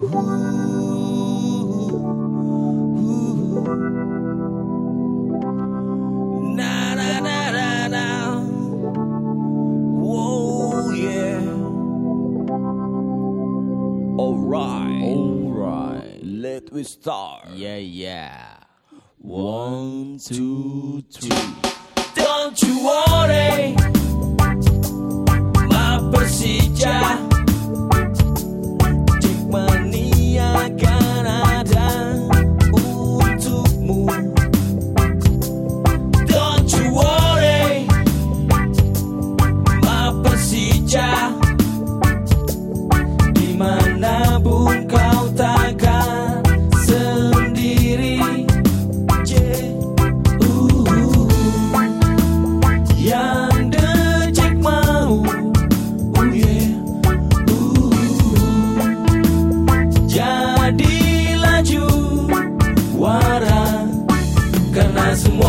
Alright. Alright. Let me start. Yeah, yeah. One, two, three. Don't you worry, eyes and